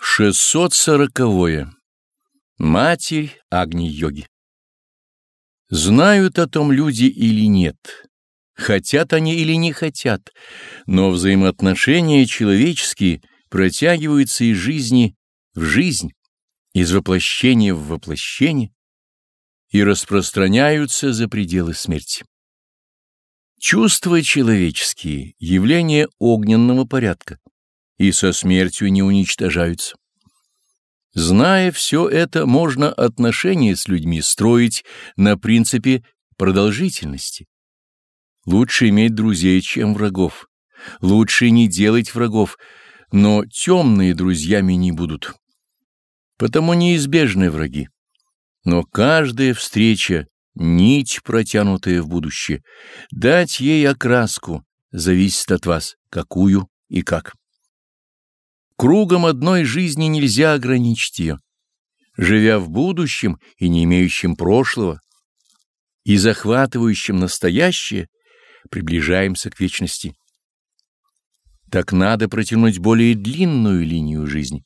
640. Матерь Агни-йоги Знают о том люди или нет, хотят они или не хотят, но взаимоотношения человеческие протягиваются из жизни в жизнь, из воплощения в воплощение и распространяются за пределы смерти. Чувства человеческие — явления огненного порядка и со смертью не уничтожаются. Зная все это, можно отношения с людьми строить на принципе продолжительности. Лучше иметь друзей, чем врагов. Лучше не делать врагов, но темные друзьями не будут. Потому неизбежны враги. Но каждая встреча — нить, протянутая в будущее. Дать ей окраску зависит от вас, какую и как. Кругом одной жизни нельзя ограничить ее. Живя в будущем и не имеющем прошлого, и захватывающим настоящее, приближаемся к вечности. Так надо протянуть более длинную линию жизни.